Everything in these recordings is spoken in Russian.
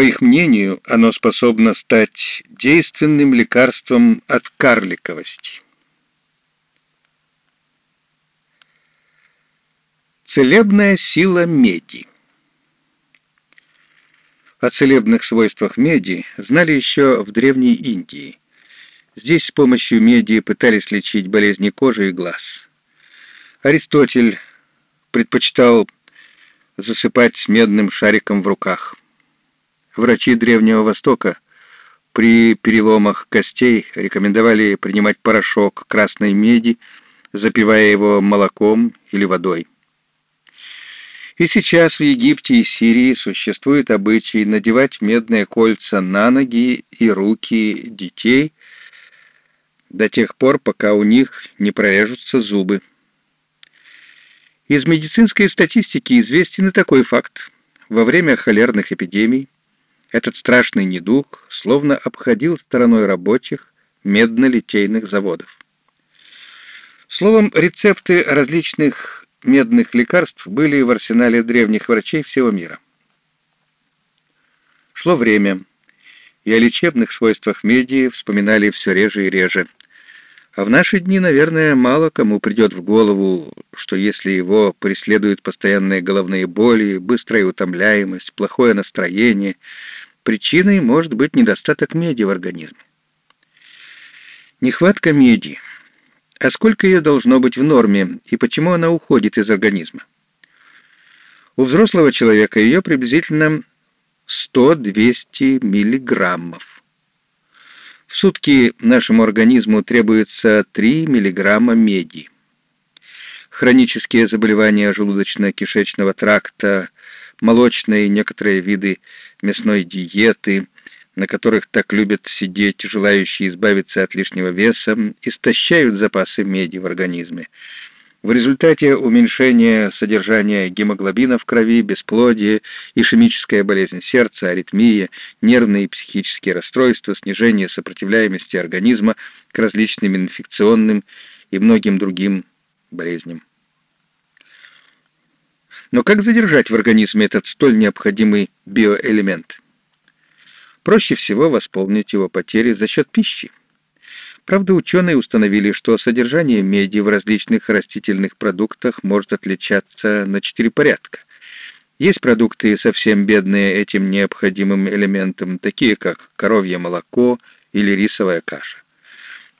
По их мнению, оно способно стать действенным лекарством от карликовости. Целебная сила меди О целебных свойствах меди знали еще в Древней Индии. Здесь с помощью меди пытались лечить болезни кожи и глаз. Аристотель предпочитал засыпать медным шариком в руках. Врачи Древнего Востока при переломах костей рекомендовали принимать порошок красной меди, запивая его молоком или водой. И сейчас в Египте и Сирии существует обычай надевать медные кольца на ноги и руки детей до тех пор, пока у них не прорежутся зубы. Из медицинской статистики известен и такой факт. Во время холерных эпидемий этот страшный недуг словно обходил стороной рабочих медно-литейных заводов. Словом, рецепты различных медных лекарств были в арсенале древних врачей всего мира. Шло время, и о лечебных свойствах меди вспоминали все реже и реже. А в наши дни, наверное, мало кому придет в голову, что если его преследуют постоянные головные боли, быстрая утомляемость, плохое настроение, причиной может быть недостаток меди в организме. Нехватка меди. А сколько ее должно быть в норме, и почему она уходит из организма? У взрослого человека ее приблизительно 100-200 миллиграммов. Сутки нашему организму требуется 3 мг меди. Хронические заболевания желудочно-кишечного тракта, молочные и некоторые виды мясной диеты, на которых так любят сидеть желающие избавиться от лишнего веса, истощают запасы меди в организме. В результате уменьшения содержания гемоглобина в крови, бесплодие, ишемическая болезнь сердца, аритмия, нервные и психические расстройства, снижение сопротивляемости организма к различным инфекционным и многим другим болезням. Но как задержать в организме этот столь необходимый биоэлемент? Проще всего восполнить его потери за счет пищи. Правда, ученые установили, что содержание меди в различных растительных продуктах может отличаться на четыре порядка. Есть продукты, совсем бедные этим необходимым элементом, такие как коровье молоко или рисовая каша.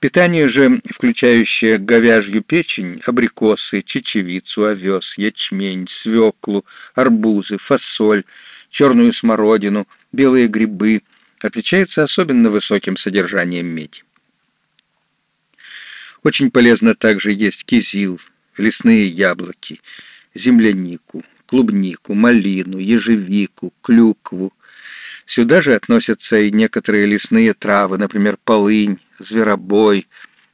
Питание же, включающее говяжью печень, абрикосы, чечевицу, овес, ячмень, свеклу, арбузы, фасоль, черную смородину, белые грибы, отличается особенно высоким содержанием меди. Очень полезно также есть кизил, лесные яблоки, землянику, клубнику, малину, ежевику, клюкву. Сюда же относятся и некоторые лесные травы, например, полынь, зверобой,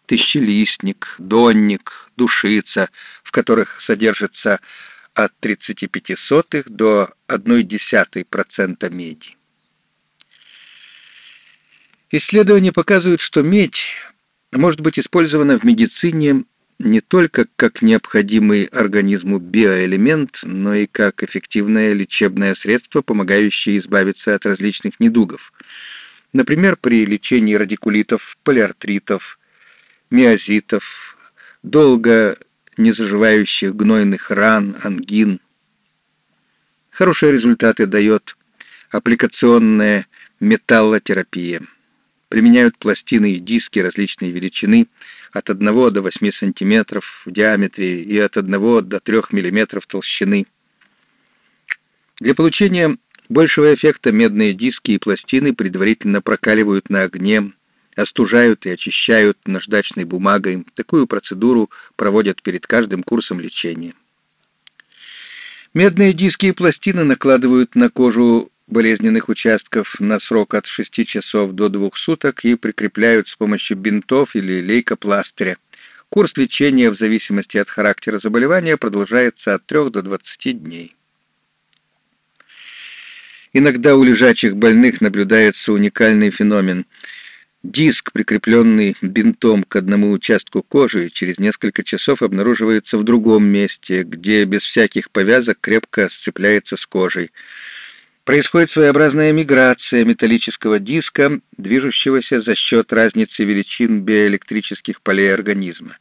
тысячелистник, донник, душица, в которых содержится от 35 до 0,1% меди. Исследования показывают, что медь может быть использована в медицине не только как необходимый организму биоэлемент, но и как эффективное лечебное средство, помогающее избавиться от различных недугов. Например, при лечении радикулитов, полиартритов, миозитов, долго незаживающих гнойных ран, ангин. Хорошие результаты дает аппликационная металлотерапия применяют пластины и диски различной величины от 1 до 8 см в диаметре и от 1 до 3 мм толщины. Для получения большего эффекта медные диски и пластины предварительно прокаливают на огне, остужают и очищают наждачной бумагой. Такую процедуру проводят перед каждым курсом лечения. Медные диски и пластины накладывают на кожу болезненных участков на срок от 6 часов до 2 суток и прикрепляют с помощью бинтов или лейкопластыря. Курс лечения в зависимости от характера заболевания продолжается от 3 до 20 дней. Иногда у лежачих больных наблюдается уникальный феномен. Диск, прикрепленный бинтом к одному участку кожи, через несколько часов обнаруживается в другом месте, где без всяких повязок крепко сцепляется с кожей. Происходит своеобразная миграция металлического диска, движущегося за счет разницы величин биоэлектрических полей организма.